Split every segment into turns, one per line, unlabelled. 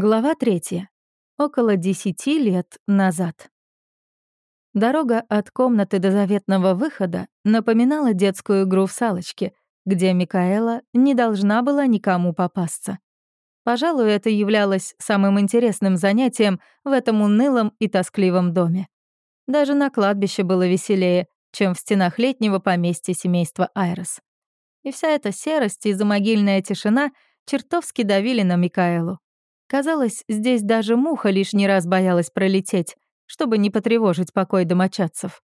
Глава третья. Около десяти лет назад. Дорога от комнаты до заветного выхода напоминала детскую игру в салочки, где Микаэла не должна была никому попасться. Пожалуй, это являлось самым интересным занятием в этом унылом и тоскливом доме. Даже на кладбище было веселее, чем в стенах летнего поместья семейства Айрос. И вся эта серость и замогильная тишина чертовски давили на Микаэлу. Казалось, здесь даже муха лишний раз боялась пролететь, чтобы не потревожить покой домочадцев.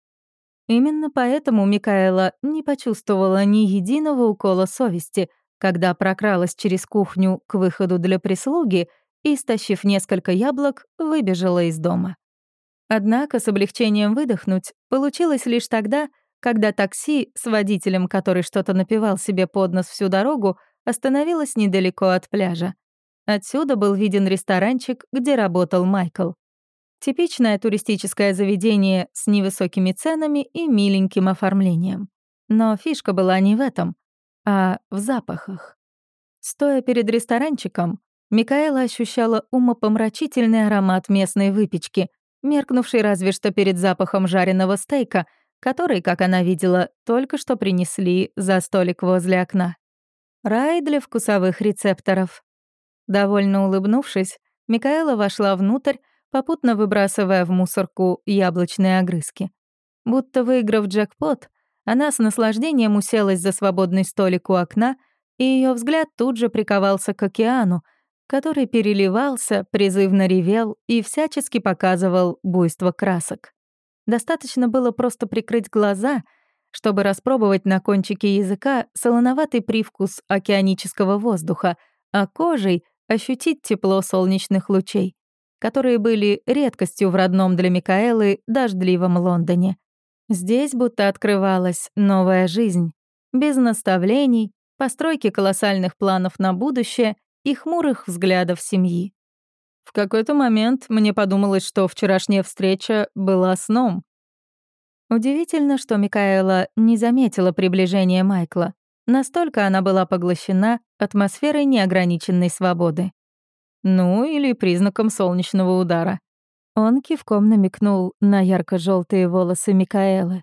Именно поэтому Микаэла не почувствовала ни единого укола совести, когда прокралась через кухню к выходу для прислуги и, стащив несколько яблок, выбежала из дома. Однако с облегчением выдохнуть получилось лишь тогда, когда такси с водителем, который что-то напевал себе под нос всю дорогу, остановилось недалеко от пляжа. Отсюда был виден ресторанчик, где работал Майкл. Типичное туристическое заведение с невысокими ценами и миленьким оформлением. Но фишка была не в этом, а в запахах. Стоя перед ресторанчиком, Микаэла ощущала умопомрачительный аромат местной выпечки, меркнувший разве что перед запахом жареного стейка, который, как она видела, только что принесли за столик возле окна. Рай для вкусовых рецепторов. Довольно улыбнувшись, Микаэла вошла внутрь, попутно выбрасывая в мусорку яблочные огрызки. Будто выиграв джекпот, она с наслаждением уселась за свободный столик у окна, и ее взгляд тут же приковался к океану, который переливался, призывно ревел и всячески показывал буйство красок. Достаточно было просто прикрыть глаза, чтобы распробовать на кончике языка солоноватый привкус океанического воздуха, а кожей ощутить тепло солнечных лучей, которые были редкостью в родном для Микаэлы дождливом Лондоне. Здесь будто открывалась новая жизнь, без наставлений, постройки колоссальных планов на будущее и хмурых взглядов семьи. В какой-то момент мне подумалось, что вчерашняя встреча была сном. Удивительно, что Микаэла не заметила приближения Майкла. Настолько она была поглощена атмосферой неограниченной свободы. Ну, или признаком солнечного удара. Он кивком намекнул на ярко желтые волосы Микаэлы.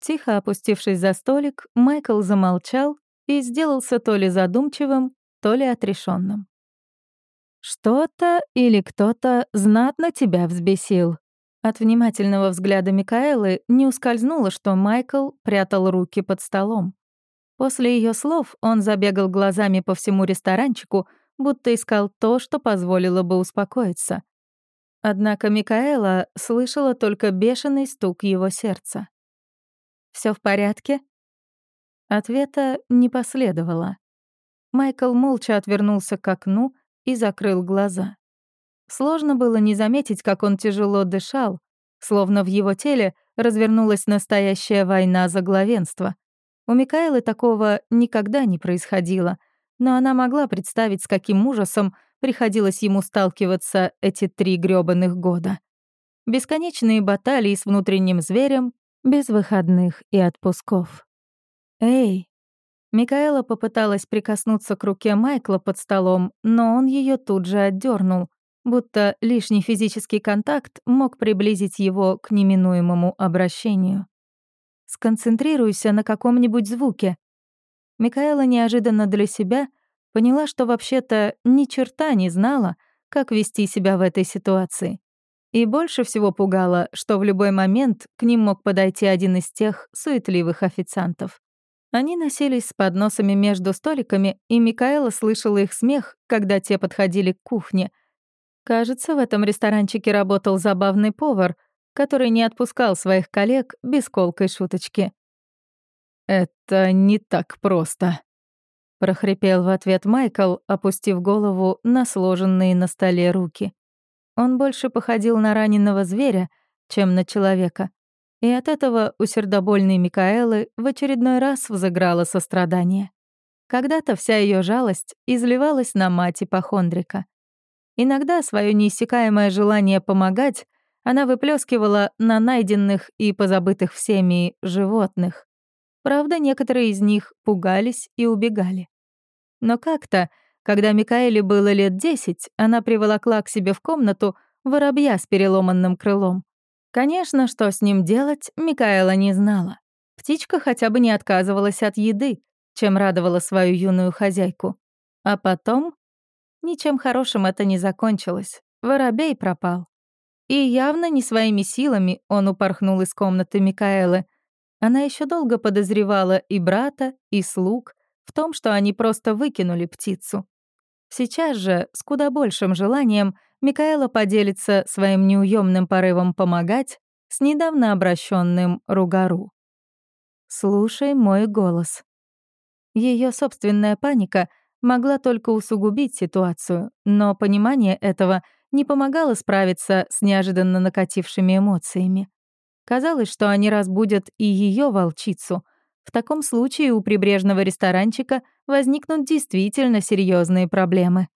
Тихо опустившись за столик, Майкл замолчал и сделался то ли задумчивым, то ли отрешенным. «Что-то или кто-то знатно тебя взбесил». От внимательного взгляда Микаэлы не ускользнуло, что Майкл прятал руки под столом. После ее слов он забегал глазами по всему ресторанчику, будто искал то, что позволило бы успокоиться. Однако Микаэла слышала только бешеный стук его сердца. Все в порядке?» Ответа не последовало. Майкл молча отвернулся к окну и закрыл глаза. Сложно было не заметить, как он тяжело дышал, словно в его теле развернулась настоящая война за главенство. У Микаэлы такого никогда не происходило, но она могла представить, с каким ужасом приходилось ему сталкиваться эти три грёбаных года. Бесконечные баталии с внутренним зверем, без выходных и отпусков. «Эй!» Микаэла попыталась прикоснуться к руке Майкла под столом, но он ее тут же отдернул, будто лишний физический контакт мог приблизить его к неминуемому обращению. Сконцентрируйся на каком-нибудь звуке». Микаэла неожиданно для себя поняла, что вообще-то ни черта не знала, как вести себя в этой ситуации. И больше всего пугало, что в любой момент к ним мог подойти один из тех суетливых официантов. Они носились с подносами между столиками, и Микаэла слышала их смех, когда те подходили к кухне. Кажется, в этом ресторанчике работал забавный повар, который не отпускал своих коллег без колкой шуточки. «Это не так просто», — прохрипел в ответ Майкл, опустив голову на сложенные на столе руки. Он больше походил на раненого зверя, чем на человека. И от этого у сердобольной Микаэлы в очередной раз взыграло сострадание. Когда-то вся ее жалость изливалась на мать ипохондрика. Иногда свое неиссякаемое желание помогать она выплескивала на найденных и позабытых всеми животных. Правда, некоторые из них пугались и убегали. Но как-то, Когда Микаэле было лет десять, она приволокла к себе в комнату воробья с переломанным крылом. Конечно, что с ним делать, Микаэла не знала. Птичка хотя бы не отказывалась от еды, чем радовала свою юную хозяйку. А потом... Ничем хорошим это не закончилось. Воробей пропал. И явно не своими силами он упорхнул из комнаты Микаэлы. Она еще долго подозревала и брата, и слуг в том, что они просто выкинули птицу. Сейчас же, с куда большим желанием, Микаэла поделится своим неуемным порывом помогать с недавно обращенным Ругару. «Слушай мой голос». Ее собственная паника могла только усугубить ситуацию, но понимание этого не помогало справиться с неожиданно накатившими эмоциями. Казалось, что они разбудят и ее волчицу. В таком случае у прибрежного ресторанчика возникнут действительно серьезные проблемы.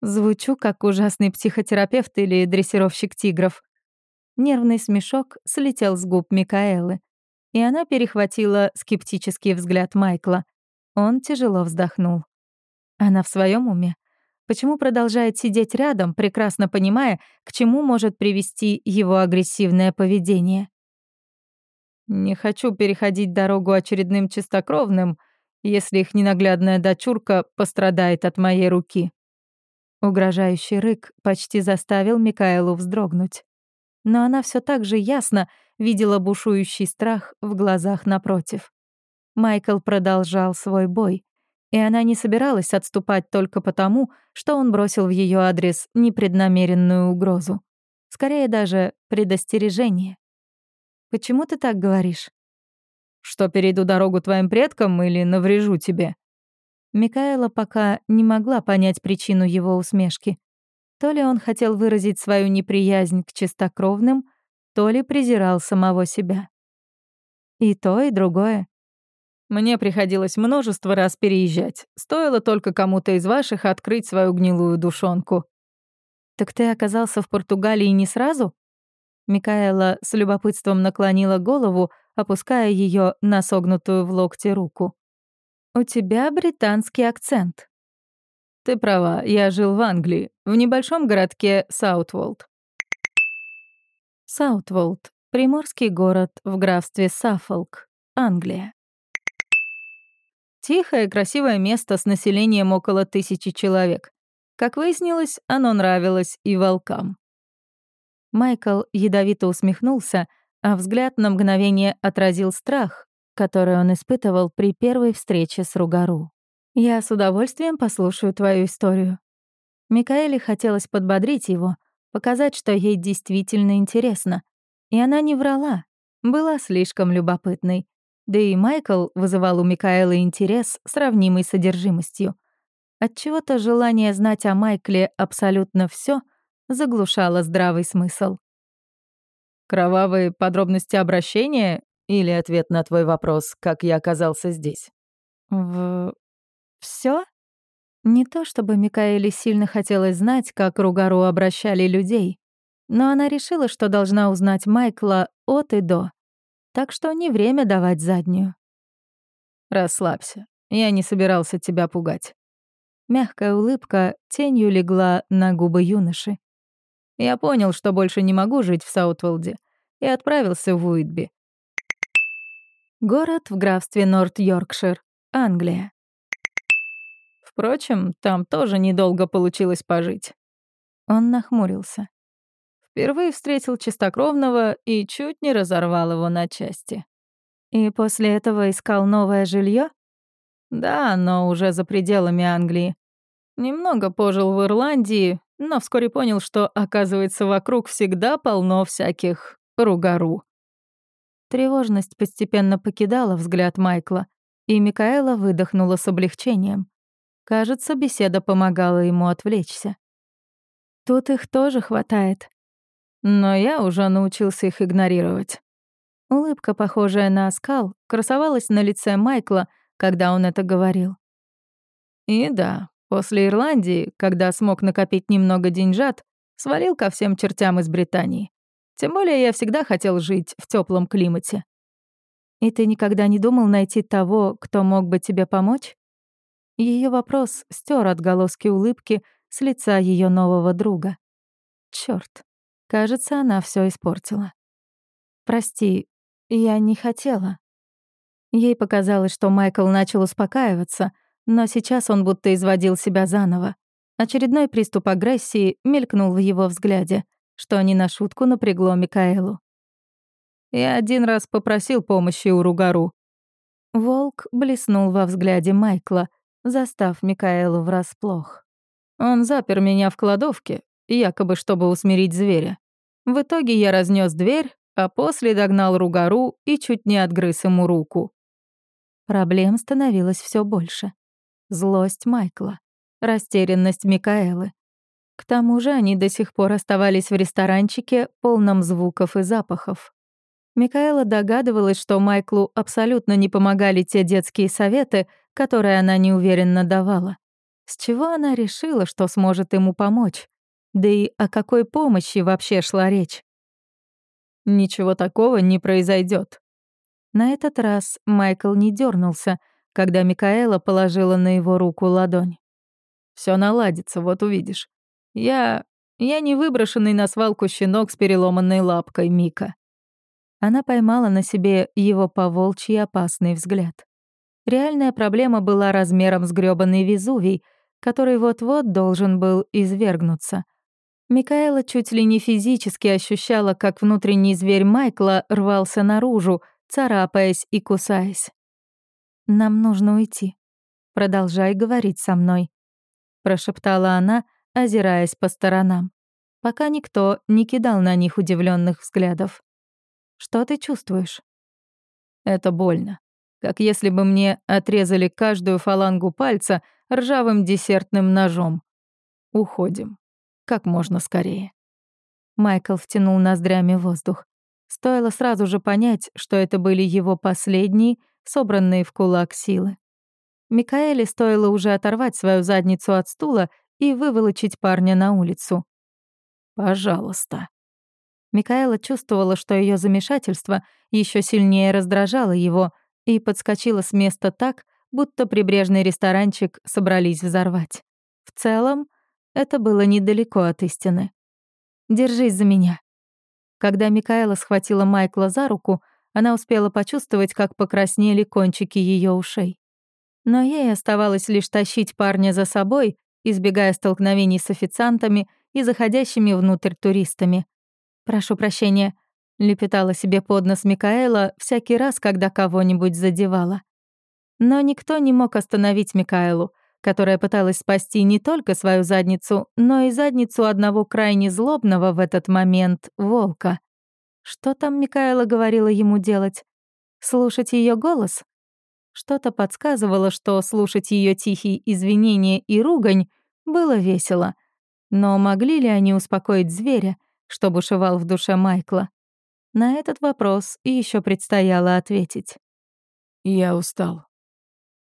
Звучу как ужасный психотерапевт или дрессировщик тигров. Нервный смешок слетел с губ Микаэлы, и она перехватила скептический взгляд Майкла. Он тяжело вздохнул. Она в своем уме? Почему продолжает сидеть рядом, прекрасно понимая, к чему может привести его агрессивное поведение? «Не хочу переходить дорогу очередным чистокровным, если их ненаглядная дочурка пострадает от моей руки», Угрожающий рык почти заставил Микаэлу вздрогнуть. Но она все так же ясно видела бушующий страх в глазах напротив. Майкл продолжал свой бой, и она не собиралась отступать только потому, что он бросил в ее адрес непреднамеренную угрозу. Скорее даже предостережение. «Почему ты так говоришь?» «Что перейду дорогу твоим предкам или наврежу тебе?» Микаэла пока не могла понять причину его усмешки. То ли он хотел выразить свою неприязнь к чистокровным, то ли презирал самого себя. И то, и другое. Мне приходилось множество раз переезжать. Стоило только кому-то из ваших открыть свою гнилую душонку. «Так ты оказался в Португалии не сразу?» Микаэла с любопытством наклонила голову, опуская ее на согнутую в локте руку. «У тебя британский акцент». «Ты права, я жил в Англии, в небольшом городке Саутволд». Саутволд — приморский город в графстве Саффолк, Англия. Тихое, красивое место с населением около тысячи человек. Как выяснилось, оно нравилось и волкам. Майкл ядовито усмехнулся, а взгляд на мгновение отразил страх, который он испытывал при первой встрече с Ругару. «Я с удовольствием послушаю твою историю». Микаэле хотелось подбодрить его, показать, что ей действительно интересно. И она не врала, была слишком любопытной. Да и Майкл вызывал у Микаэлы интерес, сравнимый с содержимостью. Отчего-то желание знать о Майкле абсолютно все заглушало здравый смысл. «Кровавые подробности обращения или ответ на твой вопрос, как я оказался здесь? В... все? Не то чтобы Микаэле сильно хотелось знать, как Ругару обращали людей, но она решила, что должна узнать Майкла от и до. Так что не время давать заднюю. «Расслабься, я не собирался тебя пугать». Мягкая улыбка тенью легла на губы юноши. Я понял, что больше не могу жить в Саутволде, и отправился в Уитби. Город в графстве Норт-Йоркшир, Англия. Впрочем, там тоже недолго получилось пожить. Он нахмурился. Впервые встретил чистокровного и чуть не разорвал его на части. И после этого искал новое жилье? Да, но уже за пределами Англии. Немного пожил в Ирландии, но вскоре понял, что, оказывается, вокруг всегда полно всяких ругару. Тревожность постепенно покидала взгляд Майкла, и Микаэла выдохнула с облегчением. Кажется, беседа помогала ему отвлечься. Тут их тоже хватает. Но я уже научился их игнорировать. Улыбка, похожая на оскал, красовалась на лице Майкла, когда он это говорил. И да, после Ирландии, когда смог накопить немного деньжат, свалил ко всем чертям из Британии. Тем более я всегда хотел жить в теплом климате. И ты никогда не думал найти того, кто мог бы тебе помочь? Ее вопрос стер отголоски улыбки с лица ее нового друга. Черт, кажется, она все испортила. «Прости, я не хотела». Ей показалось, что Майкл начал успокаиваться, но сейчас он будто изводил себя заново. Очередной приступ агрессии мелькнул в его взгляде, что не на шутку напрягло Микаэлу. «Я один раз попросил помощи у Ругару». Волк блеснул во взгляде Майкла, застав Микаэлу врасплох. Он запер меня в кладовке, якобы чтобы усмирить зверя. В итоге я разнес дверь, а после догнал Ругару и чуть не отгрыз ему руку. Проблем становилось все больше. Злость Майкла, растерянность Микаэлы. К тому же они до сих пор оставались в ресторанчике, полном звуков и запахов. Микаэла догадывалась, что Майклу абсолютно не помогали те детские советы, которые она неуверенно давала. С чего она решила, что сможет ему помочь? Да и о какой помощи вообще шла речь? Ничего такого не произойдет. На этот раз Майкл не дернулся, когда Микаэла положила на его руку ладонь. Все наладится, вот увидишь. Я... я не выброшенный на свалку щенок с переломанной лапкой, Мика. Она поймала на себе его поволчий опасный взгляд. Реальная проблема была размером с грёбаный Везувий, который вот-вот должен был извергнуться. Микаэла чуть ли не физически ощущала, как внутренний зверь Майкла рвался наружу, царапаясь и кусаясь. «Нам нужно уйти. Продолжай говорить со мной», — прошептала она, озираясь по сторонам, пока никто не кидал на них удивленных взглядов. Что ты чувствуешь? Это больно. Как если бы мне отрезали каждую фалангу пальца ржавым десертным ножом. Уходим. Как можно скорее. Майкл втянул ноздрями воздух. Стоило сразу же понять, что это были его последние, собранные в кулак силы. Микаэле стоило уже оторвать свою задницу от стула и выволочить парня на улицу. «Пожалуйста», Микаэла чувствовала, что ее замешательство еще сильнее раздражало его, и подскочила с места так, будто прибрежный ресторанчик собрались взорвать. В целом, это было недалеко от истины. «Держись за меня». Когда Микаэла схватила Майкла за руку, она успела почувствовать, как покраснели кончики ее ушей. Но ей оставалось лишь тащить парня за собой, избегая столкновений с официантами и заходящими внутрь туристами. «Прошу прощения», — лепетала себе под нос Микаэла всякий раз, когда кого-нибудь задевала. Но никто не мог остановить Микаэлу, которая пыталась спасти не только свою задницу, но и задницу одного крайне злобного в этот момент волка. Что там Микаэла говорила ему делать? Слушать ее голос? Что-то подсказывало, что слушать ее тихие извинения и ругань было весело. Но могли ли они успокоить зверя, что бушевал в душе Майкла? На этот вопрос еще предстояло ответить. «Я устал».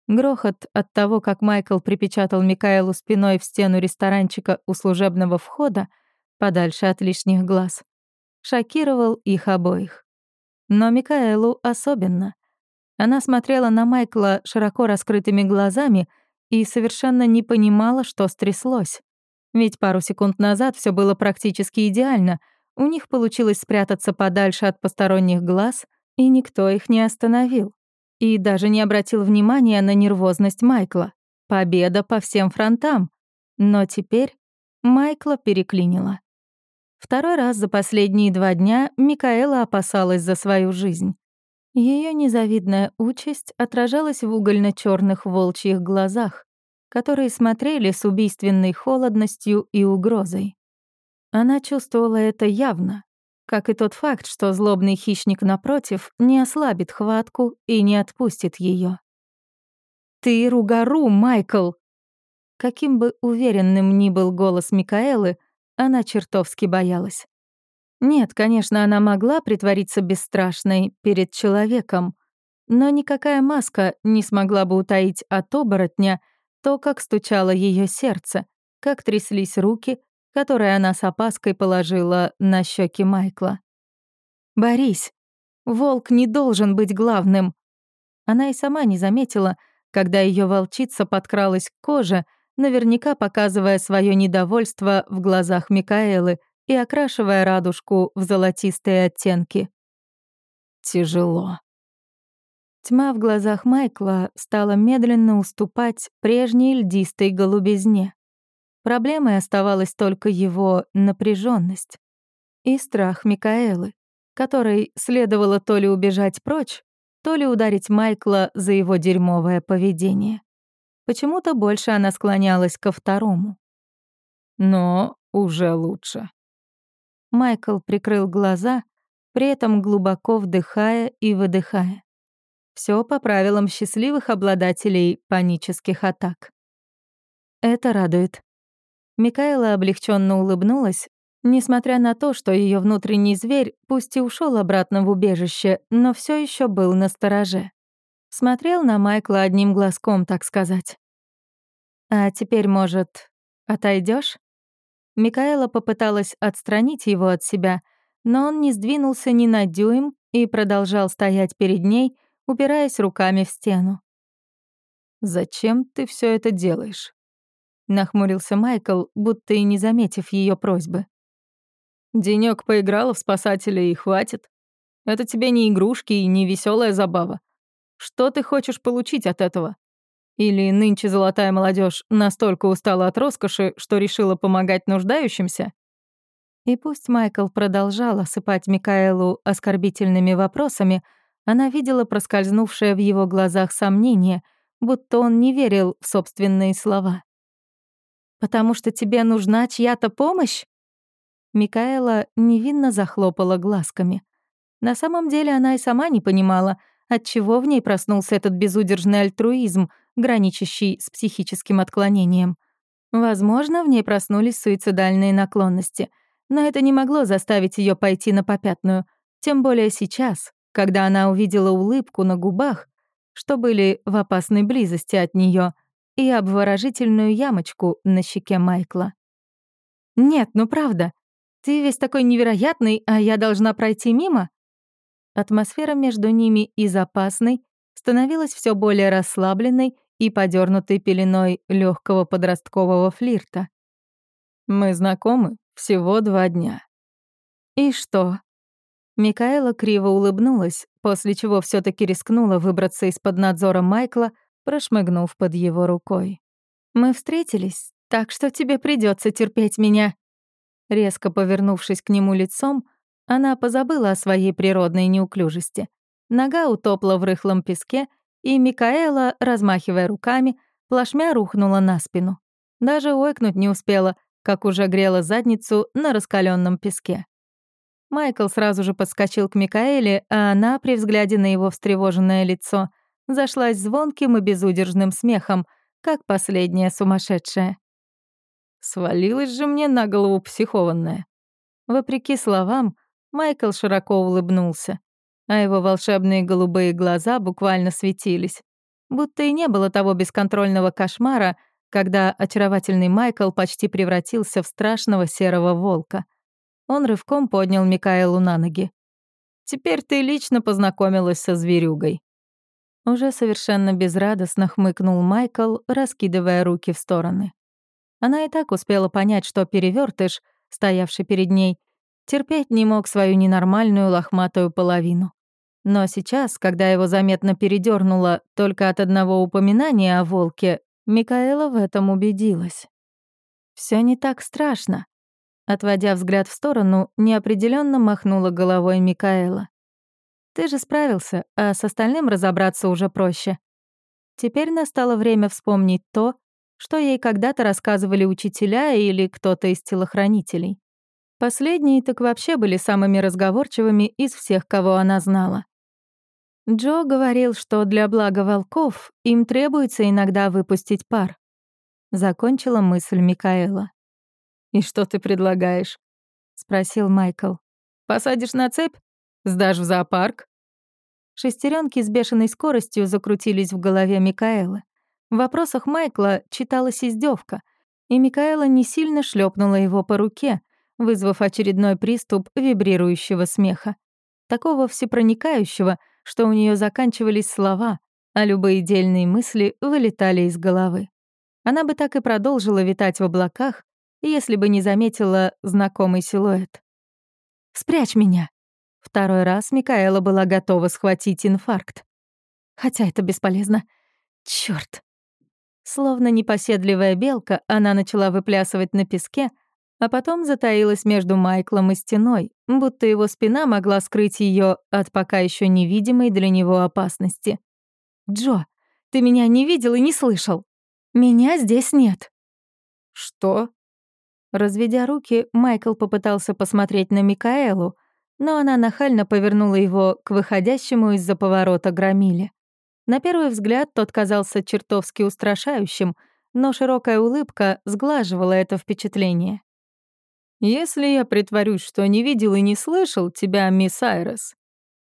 Грохот от того, как Майкл припечатал Микаэлу спиной в стену ресторанчика у служебного входа, подальше от лишних глаз, шокировал их обоих. Но Микаэлу особенно. Она смотрела на Майкла широко раскрытыми глазами и совершенно не понимала, что стряслось. Ведь пару секунд назад все было практически идеально. У них получилось спрятаться подальше от посторонних глаз, и никто их не остановил. И даже не обратил внимания на нервозность Майкла. Победа по всем фронтам. Но теперь Майкла переклинила. Второй раз за последние два дня Микаэла опасалась за свою жизнь. Ее незавидная участь отражалась в угольно черных волчьих глазах, которые смотрели с убийственной холодностью и угрозой. Она чувствовала это явно, как и тот факт, что злобный хищник напротив не ослабит хватку и не отпустит ее. «Ты ругару, Майкл!» Каким бы уверенным ни был голос Микаэлы, она чертовски боялась. Нет, конечно, она могла притвориться бесстрашной перед человеком, но никакая маска не смогла бы утаить от оборотня — то, как стучало ее сердце, как тряслись руки, которые она с опаской положила на щеки Майкла. «Борись! Волк не должен быть главным!» Она и сама не заметила, когда ее волчица подкралась к коже, наверняка показывая свое недовольство в глазах Микаэлы и окрашивая радужку в золотистые оттенки. Тяжело. Тьма в глазах Майкла стала медленно уступать прежней льдистой голубизне. Проблемой оставалась только его напряженность и страх Микаэлы, которой следовало то ли убежать прочь, то ли ударить Майкла за его дерьмовое поведение. Почему-то больше она склонялась ко второму. Но уже лучше. Майкл прикрыл глаза, при этом глубоко вдыхая и выдыхая. Все по правилам счастливых обладателей панических атак. Это радует. Микаэла облегченно улыбнулась, несмотря на то, что ее внутренний зверь пусть и ушел обратно в убежище, но все еще был на стороже. Смотрел на Майкла одним глазком, так сказать. «А теперь, может, отойдешь? Микаэла попыталась отстранить его от себя, но он не сдвинулся ни на дюйм и продолжал стоять перед ней, упираясь руками в стену. «Зачем ты все это делаешь?» — нахмурился Майкл, будто и не заметив ее просьбы. Денек поиграла в спасателя и хватит. Это тебе не игрушки и не веселая забава. Что ты хочешь получить от этого? Или нынче золотая молодежь настолько устала от роскоши, что решила помогать нуждающимся? И пусть Майкл продолжал осыпать Микаэлу оскорбительными вопросами, она видела проскользнувшее в его глазах сомнение, будто он не верил в собственные слова. «Потому что тебе нужна чья-то помощь?» Микаэла невинно захлопала глазками. На самом деле она и сама не понимала, отчего в ней проснулся этот безудержный альтруизм, граничащий с психическим отклонением. Возможно, в ней проснулись суицидальные наклонности, но это не могло заставить ее пойти на попятную, тем более сейчас, когда она увидела улыбку на губах, что были в опасной близости от нее, и обворожительную ямочку на щеке Майкла. «Нет, ну правда, ты весь такой невероятный, а я должна пройти мимо?» Атмосфера между ними из опасной становилась все более расслабленной и подернутой пеленой легкого подросткового флирта. «Мы знакомы всего два дня». «И что?» Микаэла криво улыбнулась, после чего все таки рискнула выбраться из-под надзора Майкла, прошмыгнув под его рукой. «Мы встретились, так что тебе придется терпеть меня». Резко повернувшись к нему лицом, она позабыла о своей природной неуклюжести. Нога утопла в рыхлом песке, и Микаэла, размахивая руками, плашмя рухнула на спину. Даже ойкнуть не успела, как уже грела задницу на раскаленном песке. Майкл сразу же подскочил к Микаэле, а она, при взгляде на его встревоженное лицо, зашлась звонким и безудержным смехом, как последняя сумасшедшая. Свалилась же мне на голову психованная. Вопреки словам, Майкл широко улыбнулся, а его волшебные голубые глаза буквально светились. Будто и не было того бесконтрольного кошмара, когда очаровательный Майкл почти превратился в страшного серого волка — он рывком поднял Микаэлу на ноги. «Теперь ты лично познакомилась со зверюгой». Уже совершенно безрадостно хмыкнул Майкл, раскидывая руки в стороны. Она и так успела понять, что перевертыш, стоявший перед ней, терпеть не мог свою ненормальную лохматую половину. Но сейчас, когда его заметно передернуло только от одного упоминания о волке, Микаэла в этом убедилась. Все не так страшно. Отводя взгляд в сторону, неопределенно махнула головой Микаэла. «Ты же справился, а с остальным разобраться уже проще». Теперь настало время вспомнить то, что ей когда-то рассказывали учителя или кто-то из телохранителей. Последние так вообще были самыми разговорчивыми из всех, кого она знала. Джо говорил, что для блага волков им требуется иногда выпустить пар. Закончила мысль Микаэла. «И что ты предлагаешь?» — спросил Майкл. «Посадишь на цепь? Сдашь в зоопарк?» Шестеренки с бешеной скоростью закрутились в голове Микаэлы. В вопросах Майкла читалась издевка, и Микаэла не сильно шлепнула его по руке, вызвав очередной приступ вибрирующего смеха. Такого всепроникающего, что у нее заканчивались слова, а любые дельные мысли вылетали из головы. Она бы так и продолжила витать в облаках, если бы не заметила знакомый силуэт. «Спрячь меня!» Второй раз Микаэла была готова схватить инфаркт. Хотя это бесполезно. Чёрт! Словно непоседливая белка, она начала выплясывать на песке, а потом затаилась между Майклом и стеной, будто его спина могла скрыть ее от пока еще невидимой для него опасности. «Джо, ты меня не видел и не слышал. Меня здесь нет».
«Что?»
Разведя руки, Майкл попытался посмотреть на Микаэлу, но она нахально повернула его к выходящему из-за поворота громиле. На первый взгляд тот казался чертовски устрашающим, но широкая улыбка сглаживала это впечатление.
«Если я притворюсь, что не видел и не слышал тебя, мисс Айрес,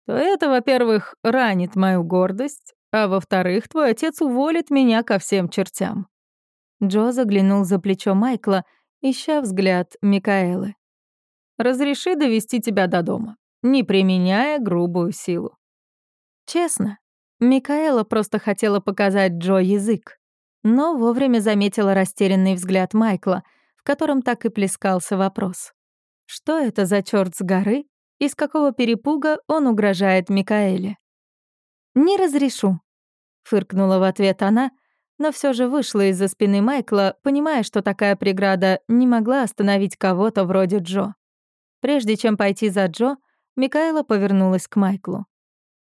то это, во-первых, ранит мою гордость, а во-вторых, твой отец уволит меня ко всем чертям».
Джо заглянул за плечо Майкла, ища взгляд Микаэлы.
«Разреши довести тебя до дома, не применяя грубую силу».
Честно, Микаэла просто хотела показать Джо язык, но вовремя заметила растерянный взгляд Майкла, в котором так и плескался вопрос. Что это за черт с горы и с какого перепуга он угрожает Микаэле? «Не разрешу», — фыркнула в ответ она, но все же вышла из-за спины Майкла, понимая, что такая преграда не могла остановить кого-то вроде Джо. Прежде чем пойти за Джо, Микаэла повернулась к Майклу.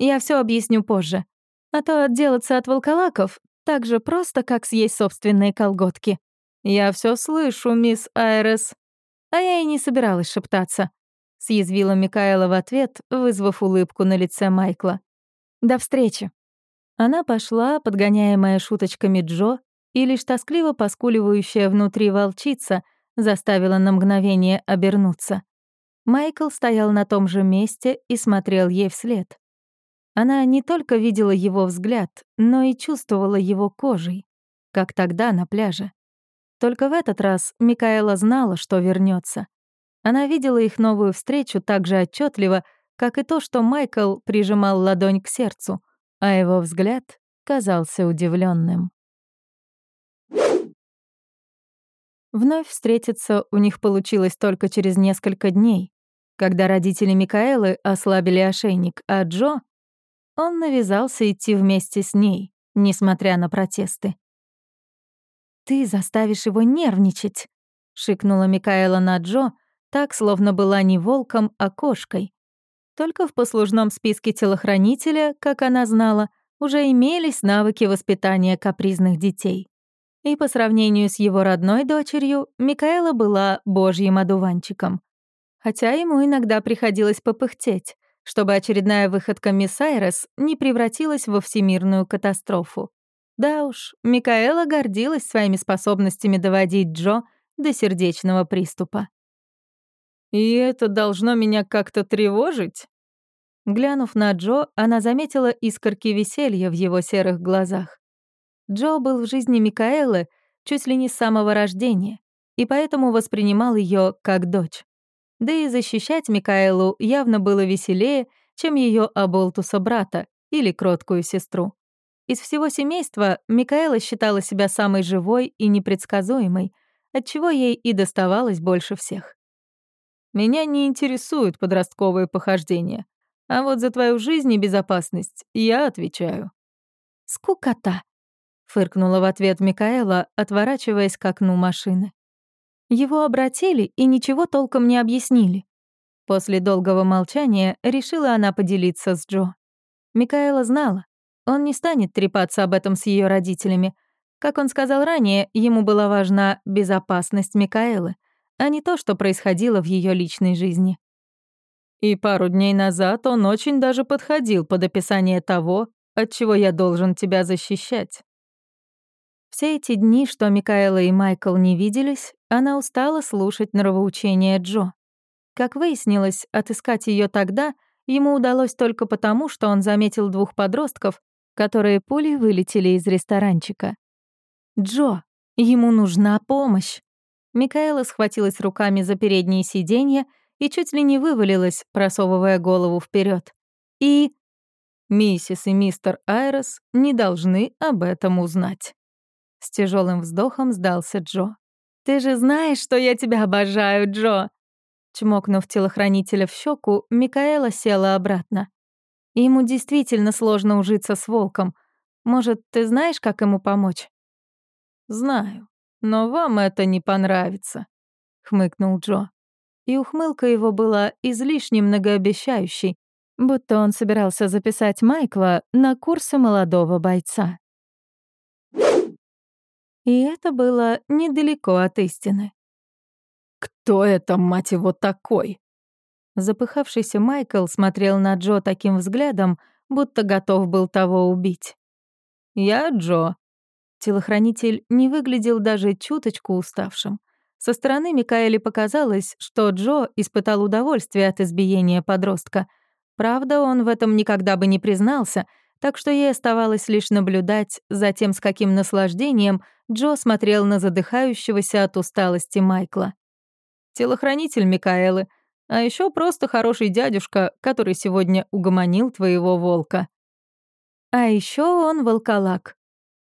Я все объясню позже. А то отделаться от волколаков так же просто, как съесть собственные колготки. Я все слышу, мисс Айрес. А я и не собиралась шептаться. Съязвила Микаэла в ответ, вызвав улыбку на лице Майкла. «До встречи». Она пошла, подгоняемая шуточками Джо, и лишь тоскливо поскуливающая внутри волчица заставила на мгновение обернуться. Майкл стоял на том же месте и смотрел ей вслед. Она не только видела его взгляд, но и чувствовала его кожей, как тогда на пляже. Только в этот раз Микаэла знала, что вернется. Она видела их новую встречу так же отчетливо, как и то, что Майкл прижимал ладонь к сердцу, а его взгляд казался удивленным. Вновь встретиться у них получилось только через несколько дней, когда родители Микаэлы ослабили ошейник, а Джо он навязался идти вместе с ней, несмотря на протесты. «Ты заставишь его нервничать», — шикнула Микаэла на Джо, так, словно была не волком, а кошкой. Только в послужном списке телохранителя, как она знала, уже имелись навыки воспитания капризных детей. И по сравнению с его родной дочерью, Микаэла была божьим одуванчиком. Хотя ему иногда приходилось попыхтеть, чтобы очередная выходка мисс Айрес не превратилась во всемирную катастрофу. Да уж, Микаэла гордилась своими способностями доводить Джо до сердечного приступа.
«И это должно меня как-то тревожить?»
Глянув на Джо, она заметила искорки веселья в его серых глазах. Джо был в жизни Микаэлы чуть ли не с самого рождения, и поэтому воспринимал ее как дочь. Да и защищать Микаэлу явно было веселее, чем ее оболтуса брата или кроткую сестру. Из всего семейства Микаэла считала себя самой живой и непредсказуемой, отчего ей и доставалось больше всех.
«Меня не интересуют подростковые похождения, а вот за твою жизнь и безопасность я отвечаю».
«Скукота», — фыркнула в ответ Микаэла, отворачиваясь к окну машины. Его обратили и ничего толком не объяснили. После долгого молчания решила она поделиться с Джо. Микаэла знала, он не станет трепаться об этом с ее родителями. Как он сказал ранее, ему была важна безопасность Микаэлы, а не то, что происходило в ее личной жизни.
И пару дней назад он очень даже подходил под описание того, от чего я должен тебя защищать.
Все эти дни, что Микаэла и Майкл не виделись, она устала слушать нравоучения Джо. Как выяснилось, отыскать ее тогда ему удалось только потому, что он заметил двух подростков, которые пулей вылетели из ресторанчика. «Джо, ему нужна помощь!» Микаэла схватилась руками за передние сиденья и чуть ли не вывалилась, просовывая голову вперед. «И...»
Миссис и мистер Айрос не должны об этом узнать. С тяжелым вздохом сдался Джо. «Ты же знаешь, что я тебя обожаю, Джо!» Чмокнув телохранителя в щеку, Микаэла села обратно. Ему действительно сложно ужиться с волком. Может, ты знаешь, как ему помочь? «Знаю, но вам это не понравится», — хмыкнул Джо. И ухмылка его была излишне многообещающей, будто он собирался записать Майкла на курсы молодого бойца. И это было недалеко от истины.
«Кто это, мать его, такой?»
Запыхавшийся Майкл смотрел на Джо таким взглядом, будто готов был того убить. «Я Джо». Телохранитель не выглядел даже чуточку уставшим. Со стороны Микаэли показалось, что Джо испытал удовольствие от избиения подростка. Правда, он в этом никогда бы не признался, так что ей оставалось лишь наблюдать за тем, с каким наслаждением Джо смотрел на задыхающегося от усталости Майкла. «Телохранитель Микаэлы», а еще просто хороший дядюшка, который сегодня угомонил твоего волка. А еще он волколак.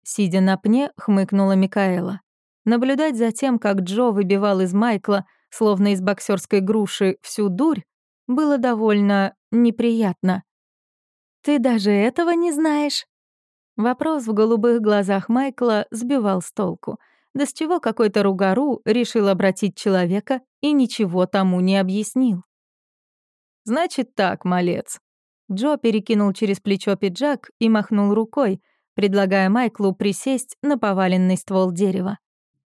Сидя на пне, хмыкнула Микаэла. Наблюдать за тем, как Джо выбивал из Майкла, словно из боксерской груши, всю дурь, было довольно неприятно. «Ты даже этого не знаешь?» Вопрос в голубых глазах Майкла сбивал с толку — да с чего какой-то ругару решил обратить человека и ничего тому не объяснил? «Значит так, малец». Джо перекинул через плечо пиджак и махнул рукой, предлагая Майклу присесть на поваленный ствол дерева.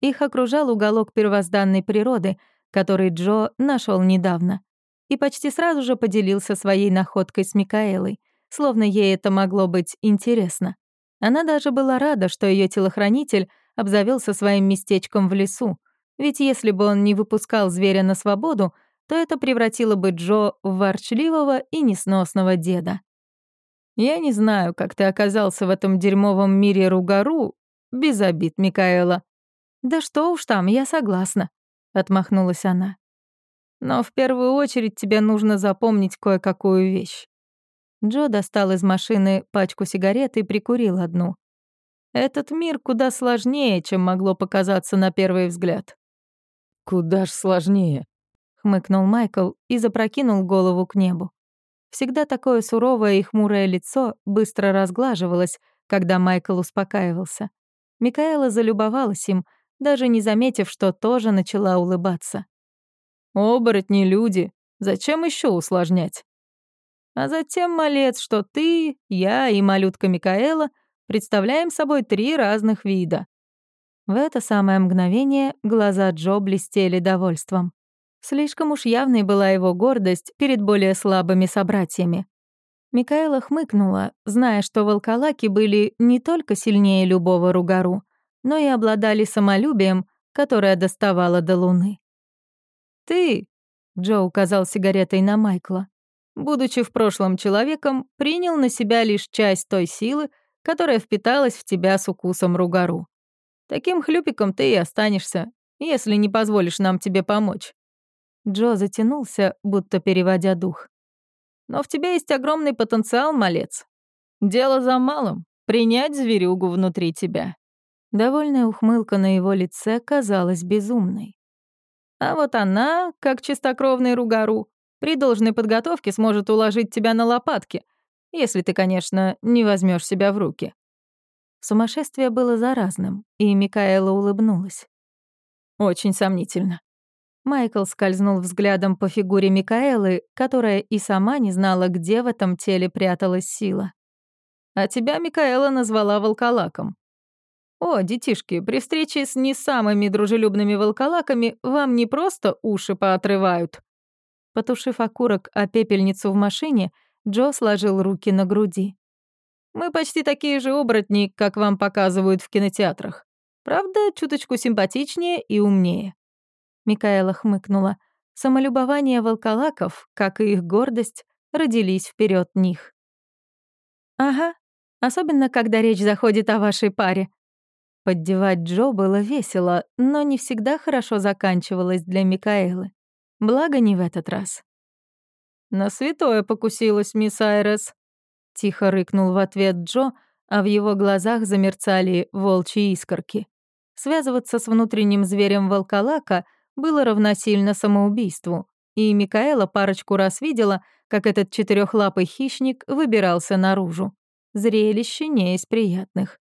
Их окружал уголок первозданной природы, который Джо нашел недавно, и почти сразу же поделился своей находкой с Микаэлой, словно ей это могло быть интересно. Она даже была рада, что ее телохранитель обзавелся своим местечком в лесу, ведь если бы он не выпускал зверя на свободу, то это превратило бы Джо в ворчливого и несносного деда. «Я не знаю, как ты оказался в этом дерьмовом мире Ругару, без обид, Микаэла». «Да что уж там, я согласна», — отмахнулась она. «Но в первую очередь тебе нужно запомнить кое-какую вещь». Джо достал из машины пачку сигарет и прикурил одну. Этот мир куда сложнее, чем могло показаться на первый взгляд.
«Куда ж сложнее?»
— хмыкнул Майкл и запрокинул голову к небу. Всегда такое суровое и хмурое лицо быстро разглаживалось, когда Майкл успокаивался. Микаэла залюбовалась им, даже не заметив, что тоже начала улыбаться.
«Оборотни люди, зачем еще усложнять?»
А затем, малец, что ты, я и малютка Микаэла представляем собой три разных вида. В это самое мгновение глаза Джо блестели довольством. Слишком уж явной была его гордость перед более слабыми собратьями. Микаэла хмыкнула, зная, что волколаки были не только сильнее любого ругару, но и обладали самолюбием, которое доставало до луны. «Ты», — Джо указал сигаретой на Майкла, будучи в прошлом человеком, принял на себя лишь часть той силы, которая впиталась в тебя с укусом ругару. Таким хлюпиком ты и останешься, если не позволишь нам тебе помочь». Джо затянулся, будто переводя дух. «Но в тебе есть огромный потенциал, малец. Дело за малым — принять зверюгу внутри тебя». Довольная ухмылка на его лице казалась безумной. А вот она, как чистокровный ругару, при должной подготовке сможет уложить тебя на лопатки, если ты, конечно, не возьмешь себя в руки». Сумасшествие было заразным, и Микаэла улыбнулась. «Очень сомнительно». Майкл скользнул взглядом по фигуре Микаэлы, которая и сама не знала, где в этом теле пряталась сила. «А тебя Микаэла назвала волколаком. О, детишки, при встрече с не самыми дружелюбными волколаками вам не просто уши поотрывают». Потушив окурок о пепельницу в машине, Джо сложил руки на груди. «Мы почти такие же оборотни, как вам показывают в кинотеатрах. Правда, чуточку симпатичнее и умнее». Микаэла хмыкнула. Самолюбование волколаков, как и их гордость, родились вперед них. «Ага, особенно когда речь заходит о вашей паре». Поддевать Джо было весело, но не всегда хорошо заканчивалось для Микаэлы. Благо не в этот раз. «На святое покусилась, мисс Айрес».
Тихо рыкнул в ответ Джо, а в его глазах замерцали волчьи искорки. Связываться с внутренним зверем волколака было равносильно самоубийству, и Микаэла парочку раз видела, как этот четырехлапый хищник выбирался наружу. Зрелище не из приятных.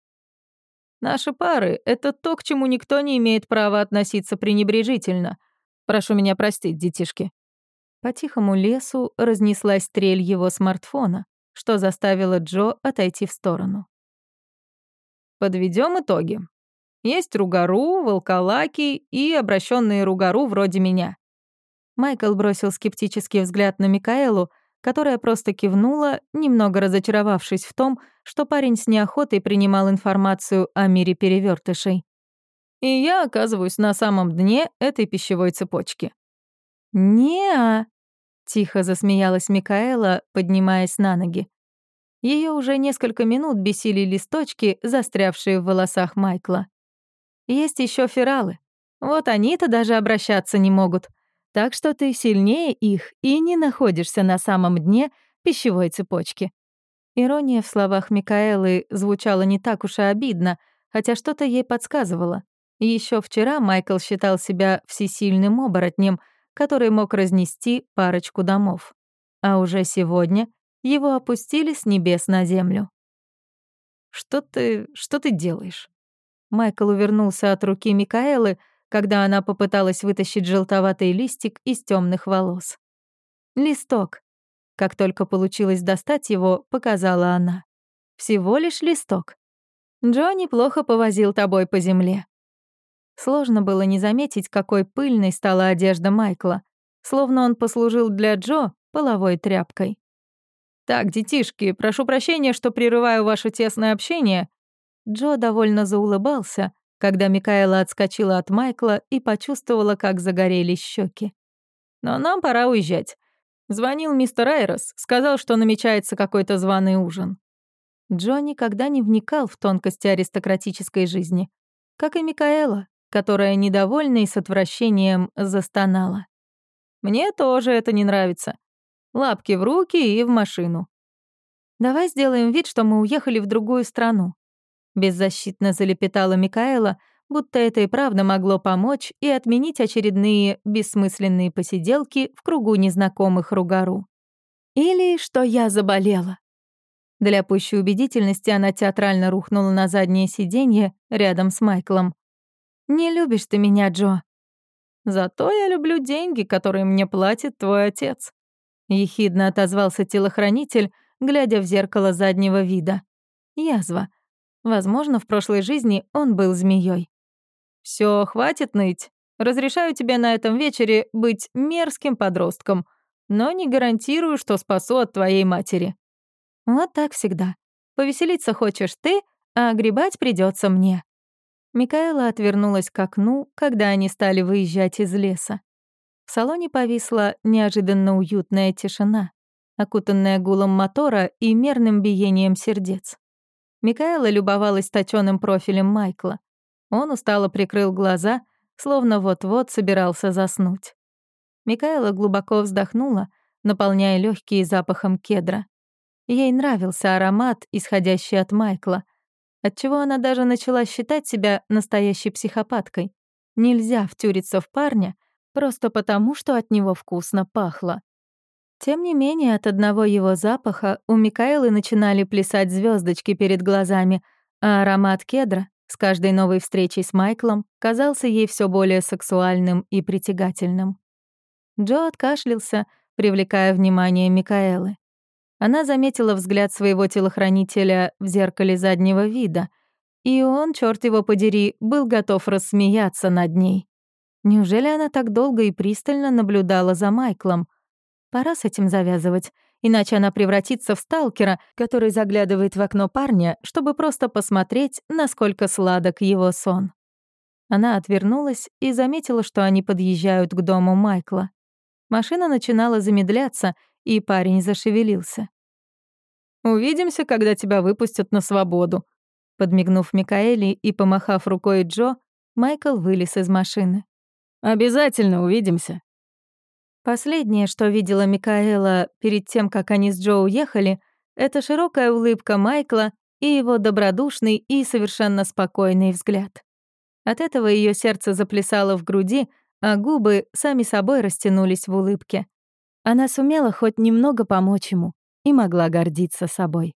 Наши пары — это то, к чему никто не имеет права относиться пренебрежительно. Прошу меня простить, детишки». По тихому лесу разнеслась стрель его смартфона, что заставило Джо отойти в сторону. Подведем итоги. Есть ругару, волколаки и обращенные ругару вроде меня. Майкл бросил скептический взгляд на Микаэлу, которая просто кивнула, немного разочаровавшись в том, что парень с неохотой принимал информацию о мире перевертышей. И я оказываюсь на самом дне этой пищевой цепочки. «Не-а», тихо засмеялась Микаэла, поднимаясь на ноги. Ее уже несколько минут бесили листочки, застрявшие в волосах Майкла. Есть еще фералы. Вот они-то даже обращаться не могут так что ты сильнее их и не находишься на самом дне пищевой цепочки. Ирония в словах Микаэлы звучала не так уж и обидно, хотя что-то ей подсказывало. Еще вчера Майкл считал себя всесильным оборотнем, который мог разнести парочку домов. А уже сегодня его опустили с небес на землю. «Что ты... что ты делаешь?» Майкл увернулся от руки Микаэлы, когда она попыталась вытащить желтоватый листик из темных волос. «Листок». Как только получилось достать его, показала она. «Всего лишь листок. Джонни плохо повозил тобой по земле». Сложно было не заметить, какой пыльной стала одежда Майкла, словно он послужил для Джо половой тряпкой. «Так, детишки, прошу прощения, что прерываю ваше тесное общение». Джо довольно заулыбался, когда Микаэла отскочила от Майкла и почувствовала, как загорелись щеки. «Но нам пора уезжать. Звонил мистер Айрос, сказал, что намечается какой-то званый ужин». Джо никогда не вникал в тонкости аристократической жизни, как и Микаэла, которая недовольна и с отвращением застонала. «Мне тоже это не нравится. Лапки в руки и в машину. Давай сделаем вид, что мы уехали в другую страну. Беззащитно залепетала Микаэла, будто это и правда могло помочь и отменить очередные бессмысленные посиделки в кругу незнакомых Ругару. Или что я заболела. Для пущей убедительности она театрально рухнула на заднее сиденье рядом с Майклом. «Не любишь ты меня, Джо?» «Зато я люблю деньги, которые мне платит твой отец», — ехидно отозвался телохранитель, глядя в зеркало заднего вида. Язва. Возможно, в прошлой жизни он был змеей. Все, хватит ныть. Разрешаю тебе на этом вечере быть мерзким подростком, но не гарантирую, что спасу от твоей матери. Вот так всегда. Повеселиться хочешь ты, а огребать придется мне. Микаэла отвернулась к окну, когда они стали выезжать из леса. В салоне повисла неожиданно уютная тишина, окутанная гулом мотора и мерным биением сердец. Микаэла любовалась точёным профилем Майкла. Он устало прикрыл глаза, словно вот-вот собирался заснуть. Микаэла глубоко вздохнула, наполняя легкие запахом кедра. Ей нравился аромат, исходящий от Майкла, отчего она даже начала считать себя настоящей психопаткой. Нельзя втюриться в парня просто потому, что от него вкусно пахло. Тем не менее, от одного его запаха у Микаэлы начинали плясать звездочки перед глазами, а аромат кедра с каждой новой встречей с Майклом казался ей все более сексуальным и притягательным. Джо откашлялся, привлекая внимание Микаэлы. Она заметила взгляд своего телохранителя в зеркале заднего вида, и он, черт его подери, был готов рассмеяться над ней. Неужели она так долго и пристально наблюдала за Майклом — Пора с этим завязывать, иначе она превратится в сталкера, который заглядывает в окно парня, чтобы просто посмотреть, насколько сладок его сон. Она отвернулась и заметила, что они подъезжают к дому Майкла. Машина начинала замедляться, и парень зашевелился. «Увидимся, когда тебя выпустят на свободу». Подмигнув Микаэли и помахав рукой Джо, Майкл вылез из машины. «Обязательно увидимся». Последнее, что видела Микаэла перед тем, как они с Джо уехали, это широкая улыбка Майкла и его добродушный и совершенно спокойный взгляд. От этого ее сердце заплясало в груди, а губы сами собой растянулись в улыбке. Она сумела хоть немного помочь ему и могла гордиться собой.